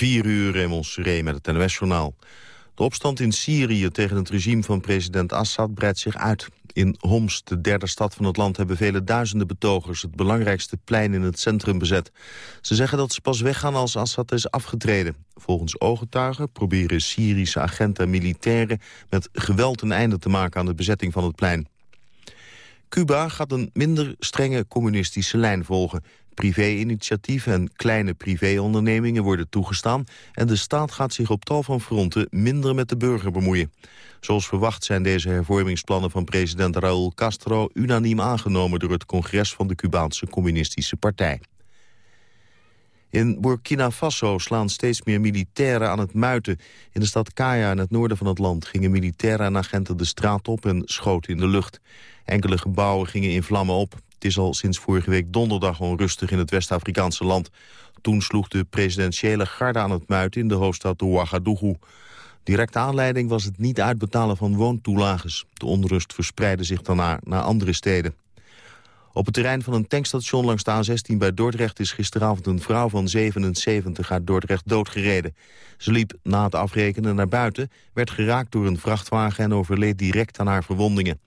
4 uur Raymond Seré met het NOS-journaal. De opstand in Syrië tegen het regime van president Assad breidt zich uit. In Homs, de derde stad van het land, hebben vele duizenden betogers... het belangrijkste plein in het centrum bezet. Ze zeggen dat ze pas weggaan als Assad is afgetreden. Volgens ooggetuigen proberen Syrische agenten en militairen... met geweld een einde te maken aan de bezetting van het plein. Cuba gaat een minder strenge communistische lijn volgen. Privé-initiatieven en kleine privéondernemingen worden toegestaan... en de staat gaat zich op tal van fronten minder met de burger bemoeien. Zoals verwacht zijn deze hervormingsplannen van president Raúl Castro... unaniem aangenomen door het congres van de Cubaanse Communistische Partij. In Burkina Faso slaan steeds meer militairen aan het muiten. In de stad Kaya in het noorden van het land gingen militairen en agenten de straat op en schoten in de lucht. Enkele gebouwen gingen in vlammen op. Het is al sinds vorige week donderdag onrustig in het West-Afrikaanse land. Toen sloeg de presidentiële garde aan het muiten in de hoofdstad Ouagadougou. Directe aanleiding was het niet uitbetalen van woontoelages. De onrust verspreidde zich daarna naar andere steden. Op het terrein van een tankstation langs de A16 bij Dordrecht... is gisteravond een vrouw van 77 uit Dordrecht doodgereden. Ze liep na het afrekenen naar buiten, werd geraakt door een vrachtwagen... en overleed direct aan haar verwondingen.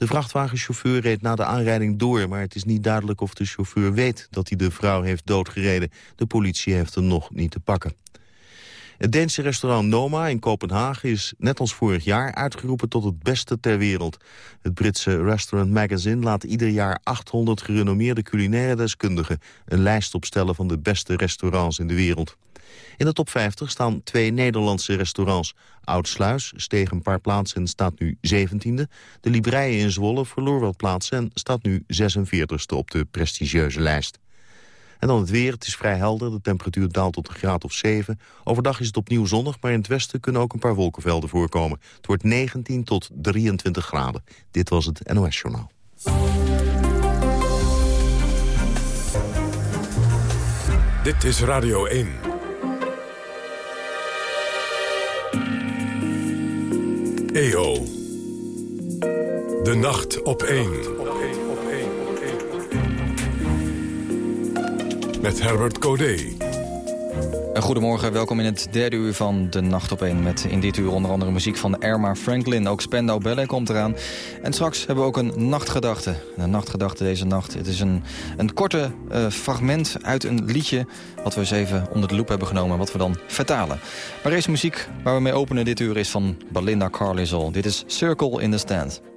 De vrachtwagenchauffeur reed na de aanrijding door... maar het is niet duidelijk of de chauffeur weet dat hij de vrouw heeft doodgereden. De politie heeft hem nog niet te pakken. Het Deense restaurant Noma in Kopenhagen is net als vorig jaar uitgeroepen tot het beste ter wereld. Het Britse Restaurant Magazine laat ieder jaar 800 gerenommeerde culinaire deskundigen een lijst opstellen van de beste restaurants in de wereld. In de top 50 staan twee Nederlandse restaurants. Oudsluis steeg een paar plaatsen en staat nu 17e. De Libreien in Zwolle verloor wat plaatsen en staat nu 46e op de prestigieuze lijst. En dan het weer. Het is vrij helder. De temperatuur daalt tot een graad of 7. Overdag is het opnieuw zonnig, maar in het westen kunnen ook een paar wolkenvelden voorkomen. Het wordt 19 tot 23 graden. Dit was het NOS Journaal. Dit is Radio 1. EO. De nacht op 1. met Herbert Codé. Goedemorgen, welkom in het derde uur van De Nacht op 1... met in dit uur onder andere muziek van Erma Franklin. Ook Spendau Ballet komt eraan. En straks hebben we ook een nachtgedachte. Een nachtgedachte deze nacht. Het is een, een korte uh, fragment uit een liedje... wat we eens even onder de loep hebben genomen... wat we dan vertalen. Maar eerst muziek waar we mee openen dit uur is van Belinda Carlisle. Dit is Circle in the Stand.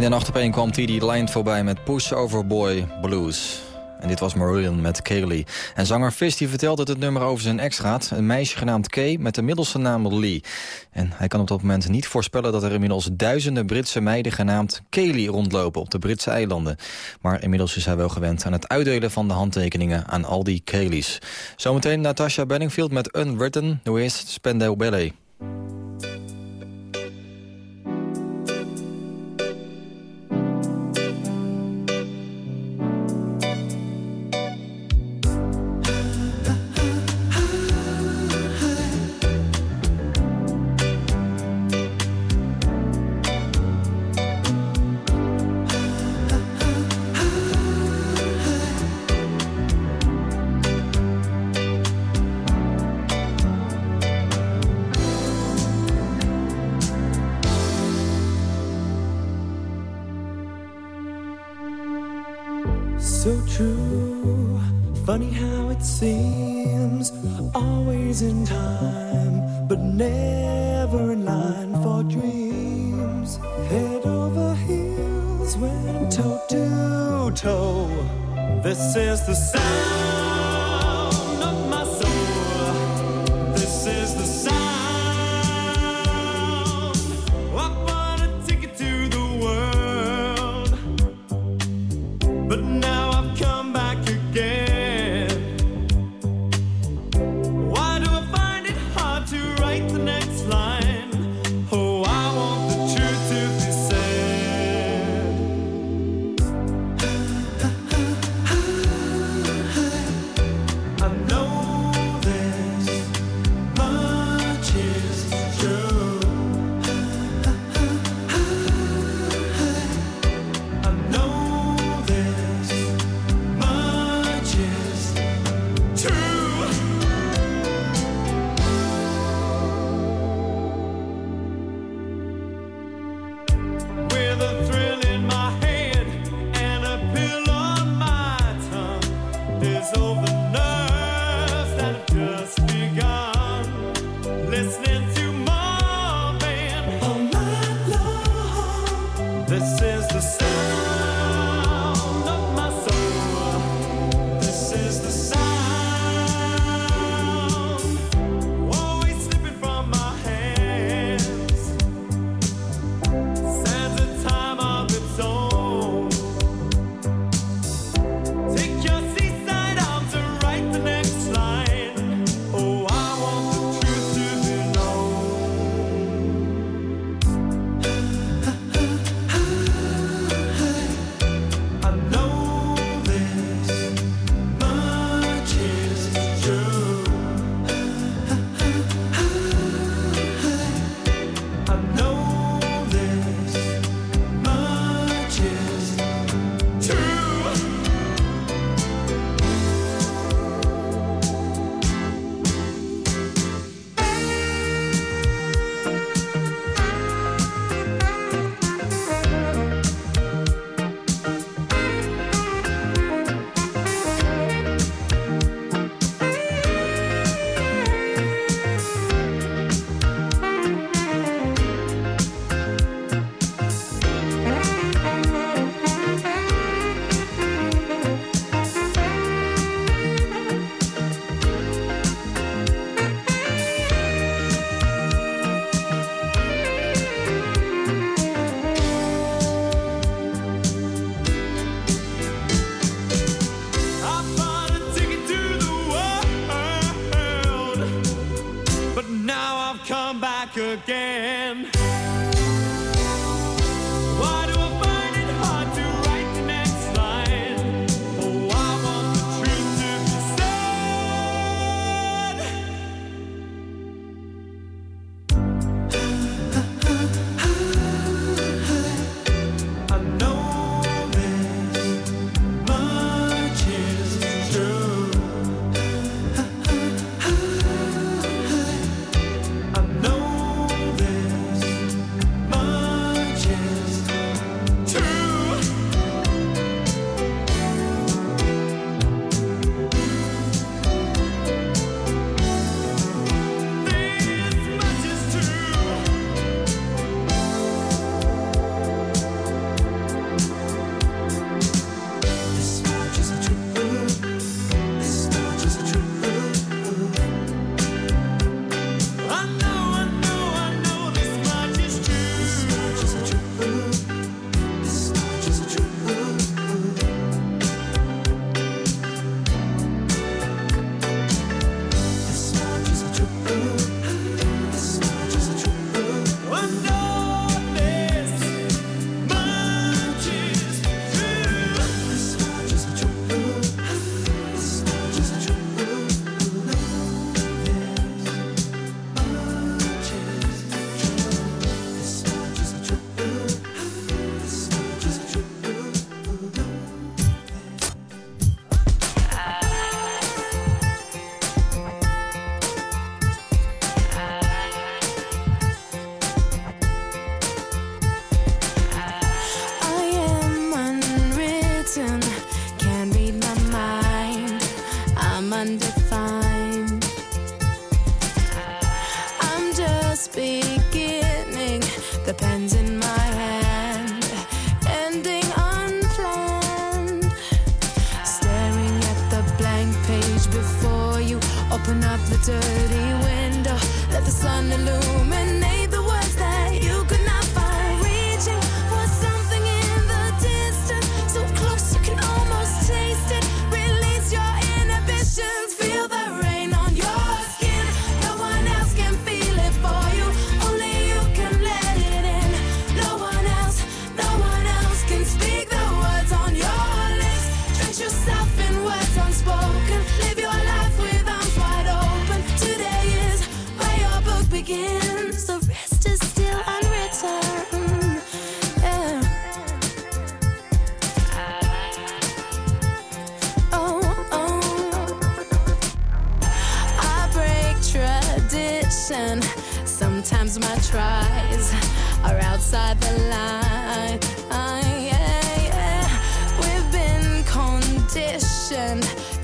In de nacht op kwam TD Line voorbij met Push Over Boy Blues. En dit was Marillion met Kaylee. En zanger Fish die vertelt dat het nummer over zijn ex gaat. Een meisje genaamd Kay met de middelste naam Lee. En hij kan op dat moment niet voorspellen dat er inmiddels duizenden Britse meiden genaamd Kaylee rondlopen op de Britse eilanden. Maar inmiddels is hij wel gewend aan het uitdelen van de handtekeningen aan al die Kaylees. Zometeen Natasha Benningfield met Unwritten, nu is Spendale Ballet.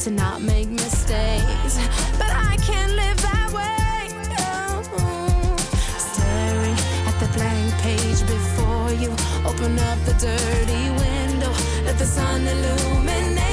to not make mistakes. But I can't live that way. No. Staring at the blank page before you, open up the dirty window, let the sun illuminate.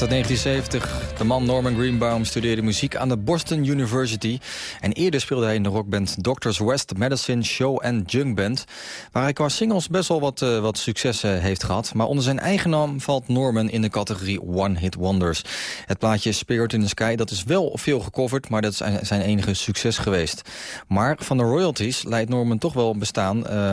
Uit 1970. De man Norman Greenbaum studeerde muziek aan de Boston University. En eerder speelde hij in de rockband Doctors West Medicine Show and Junk Band. Waar hij qua singles best wel wat, uh, wat successen heeft gehad. Maar onder zijn eigen naam valt Norman in de categorie One Hit Wonders. Het plaatje Spirit in the Sky dat is wel veel gecoverd, maar dat is zijn enige succes geweest. Maar van de royalties leidt Norman toch wel bestaan uh,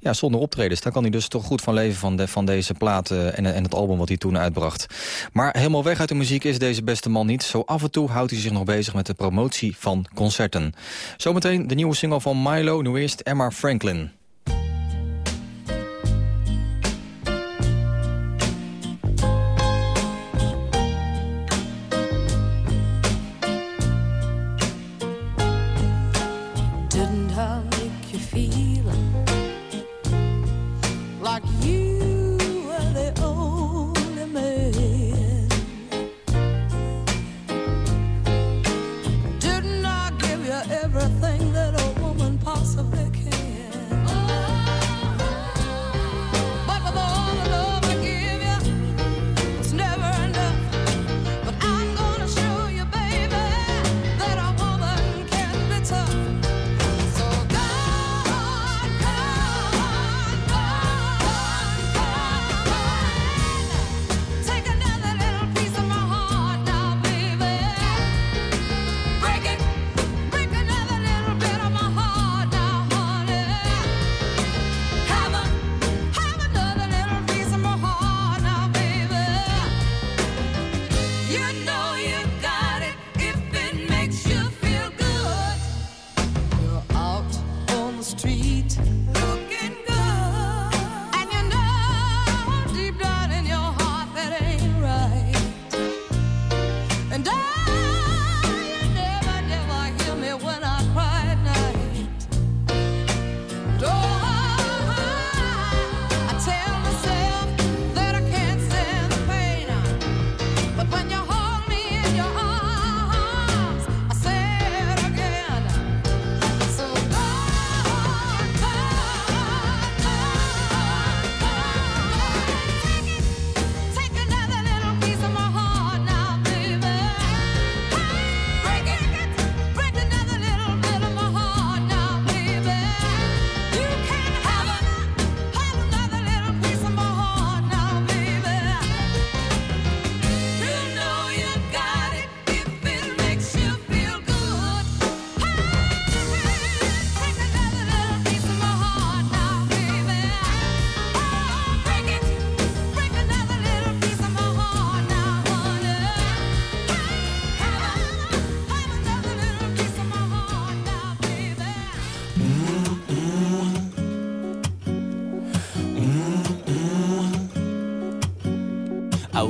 ja, zonder optredens. Daar kan hij dus toch goed van leven van, de, van deze platen en, en het album wat hij toen uitbracht. Maar helemaal weg uit de muziek is deze beste man niet. Zo af en toe houdt hij zich nog bezig met de promotie van concerten. Zometeen de nieuwe single van Milo, nu eerst Emma Franklin.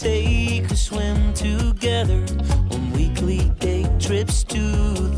Take a swim together on weekly day trips to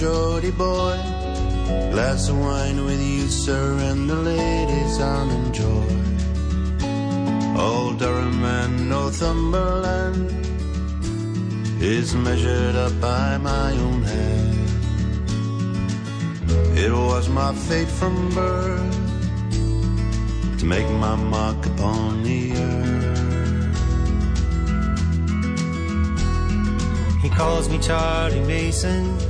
Geordie boy. Glass of wine with you, sir, and the ladies I'll enjoy. Old Durham and Northumberland is measured up by my own hand. It was my fate from birth to make my mark upon the earth. He calls me Charlie Mason,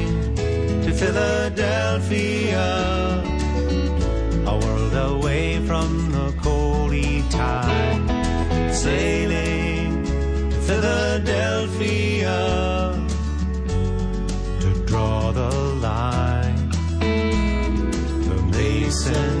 to Philadelphia, a world away from the coldy tide. Sailing to Philadelphia to draw the line, the Mason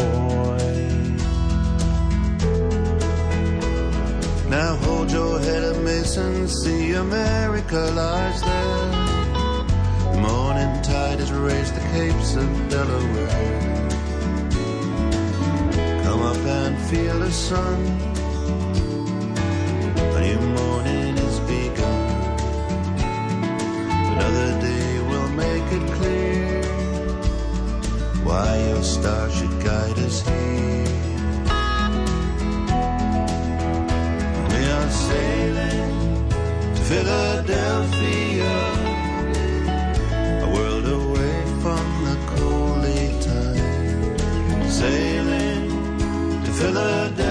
Hold your head up, Mason. See America lies there. The morning tide has raised the capes of Delaware. Come up and feel the sun. A new morning is begun. Another day will make it clear why your star should guide us here. Sailing to Philadelphia, a world away from the coldly tide. Sailing to Philadelphia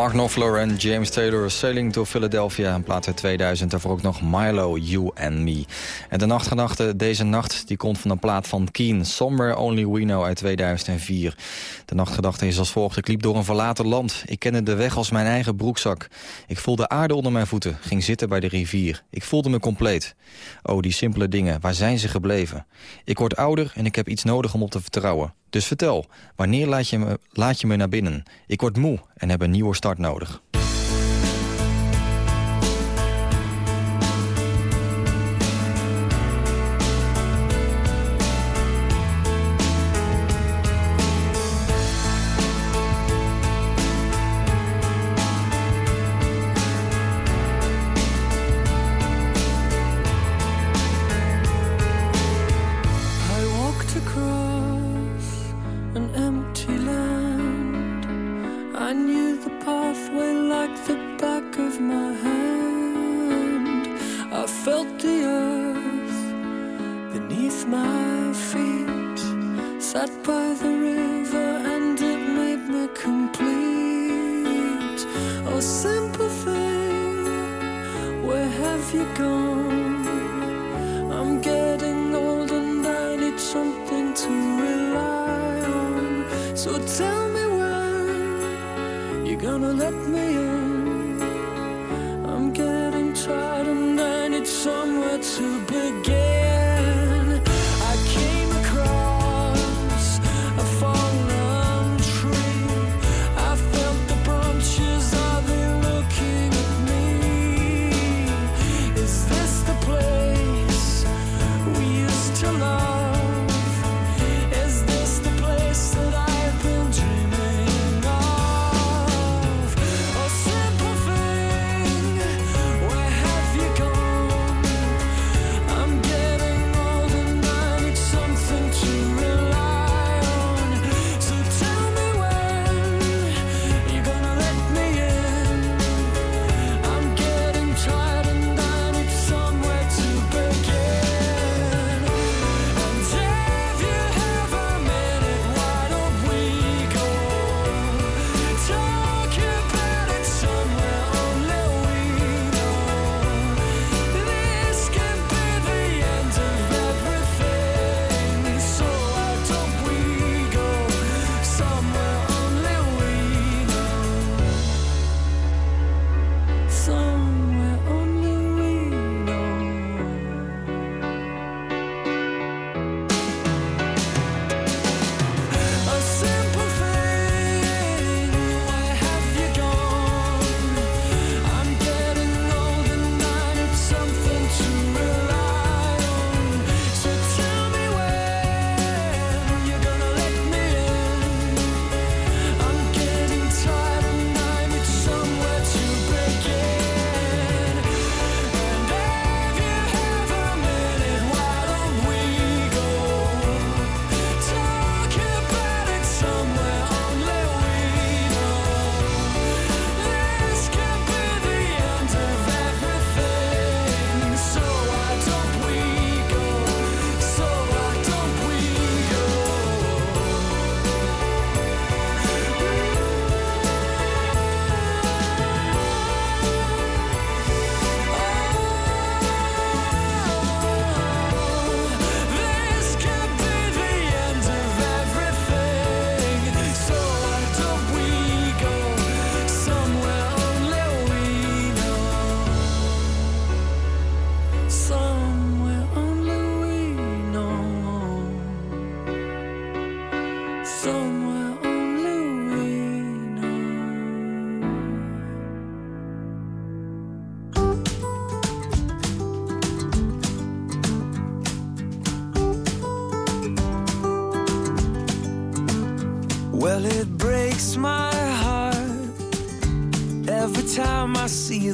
Mark Knopfler en James Taylor Sailing to Philadelphia. Een plaat uit 2000, daarvoor ook nog Milo, You and Me. En de nachtgedachte deze nacht die komt van een plaat van Keen. Somewhere Only We Know uit 2004. De nachtgedachte is als volgt. Ik liep door een verlaten land. Ik kende de weg als mijn eigen broekzak. Ik voelde aarde onder mijn voeten. Ging zitten bij de rivier. Ik voelde me compleet. Oh, die simpele dingen. Waar zijn ze gebleven? Ik word ouder en ik heb iets nodig om op te vertrouwen. Dus vertel, wanneer laat je, me, laat je me naar binnen? Ik word moe en heb een nieuwe start nodig.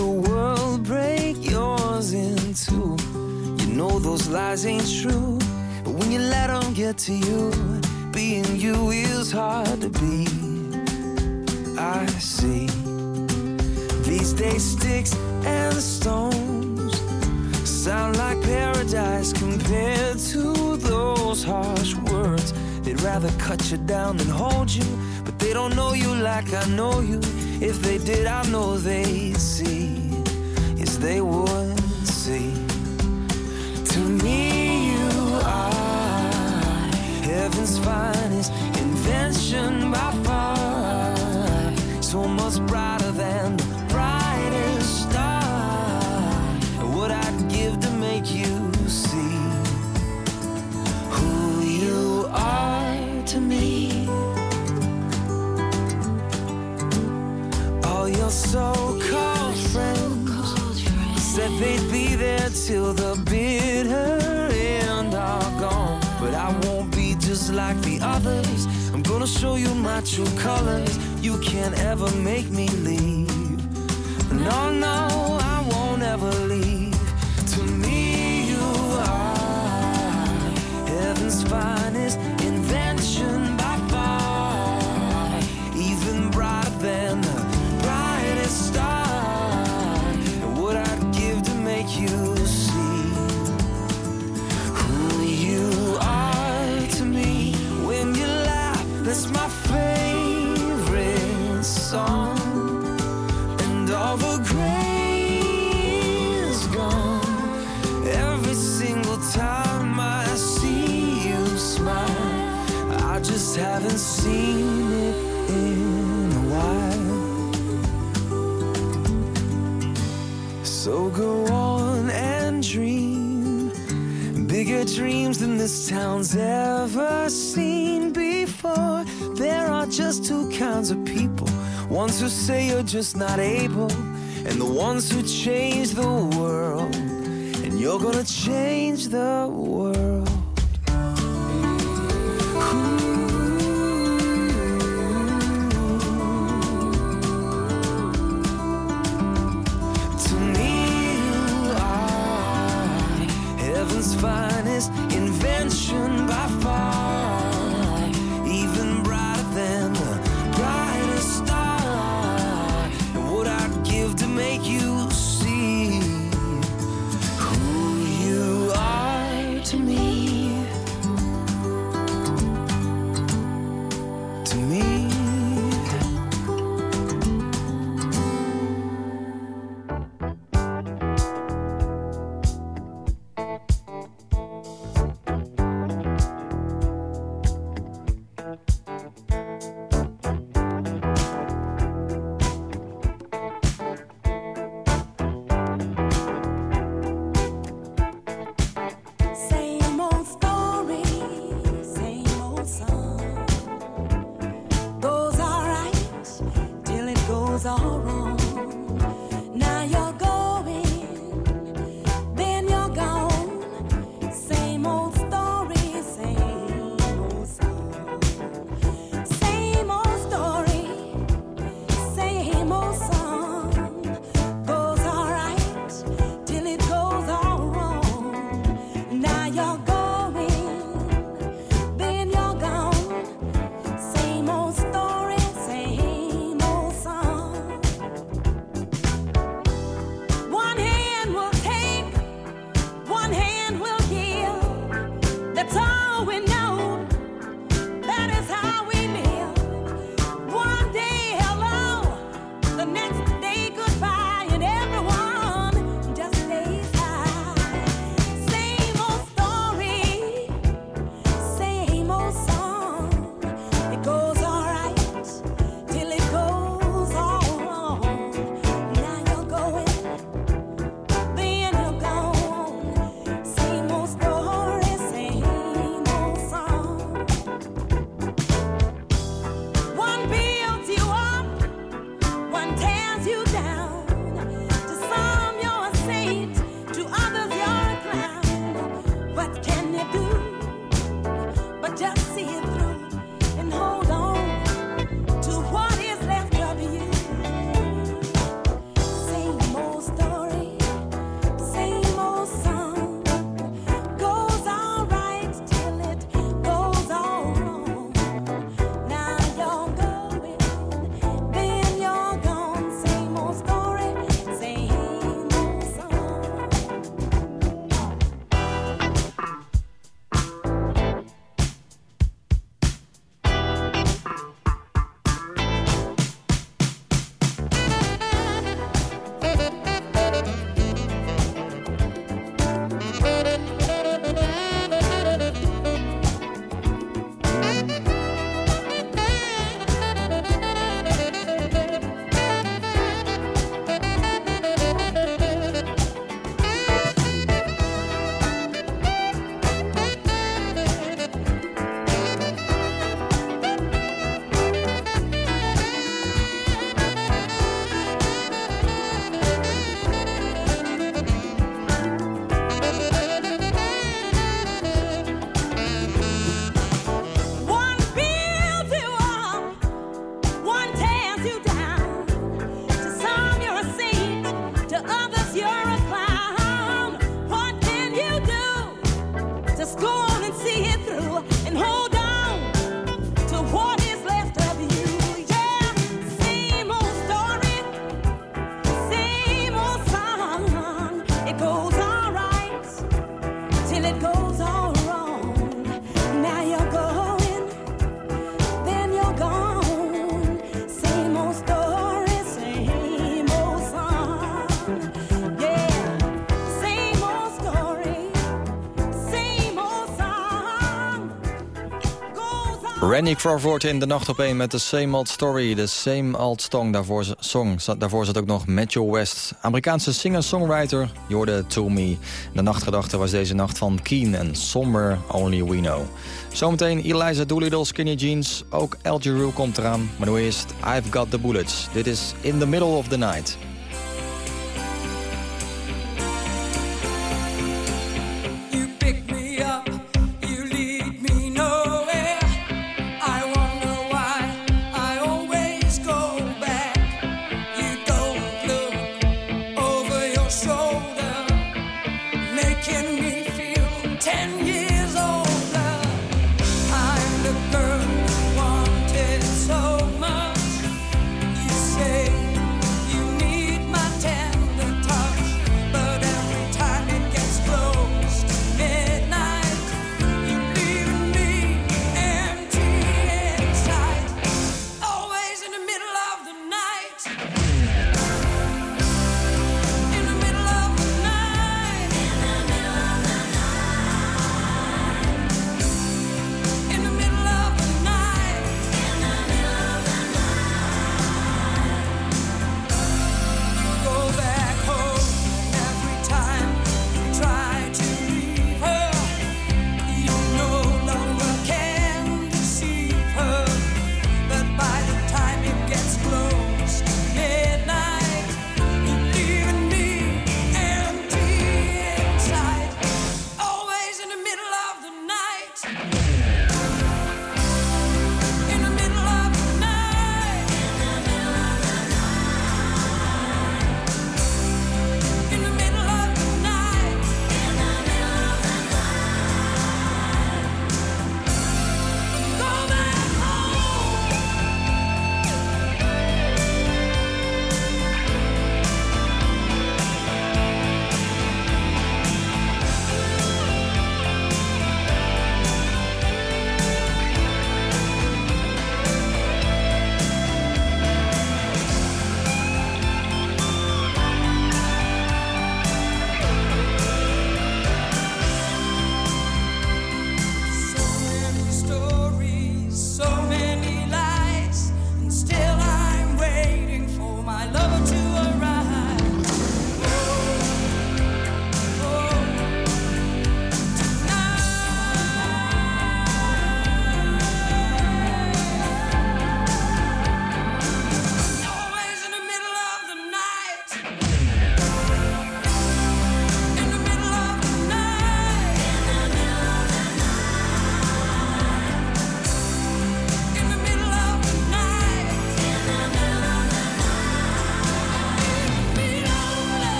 The world break yours in two. You know those lies ain't true, but when you let them get to you, being you is hard to be. I see these days sticks and stones sound like paradise compared to those harsh words. They'd rather cut you down than hold you, but they don't know you like I know you. If they did, I know they'd see. Yes, they would see. To me, you are heaven's finest invention by far. So much brighter till the bitter end are gone. But I won't be just like the others. I'm gonna show you my true colors. You can't ever make me leave. No, no, I won't ever leave. To me, you are heaven's finest Just haven't seen it in a while. So go on and dream bigger dreams than this town's ever seen before. There are just two kinds of people ones who say you're just not able, and the ones who change the world. And you're gonna change the world. eyes Randy Crawford in de nacht op één met de Same Old Story, de Same Old Song. Daarvoor, daarvoor zat ook nog Matthew West, Amerikaanse singer-songwriter. Je hoorde To Me. De nachtgedachte was deze nacht van Keen en Somber Only We Know. Zometeen Eliza Doolittle, Skinny Jeans. Ook El Giroux komt eraan. Maar nu eerst I've Got The Bullets. Dit is In The Middle of the Night. so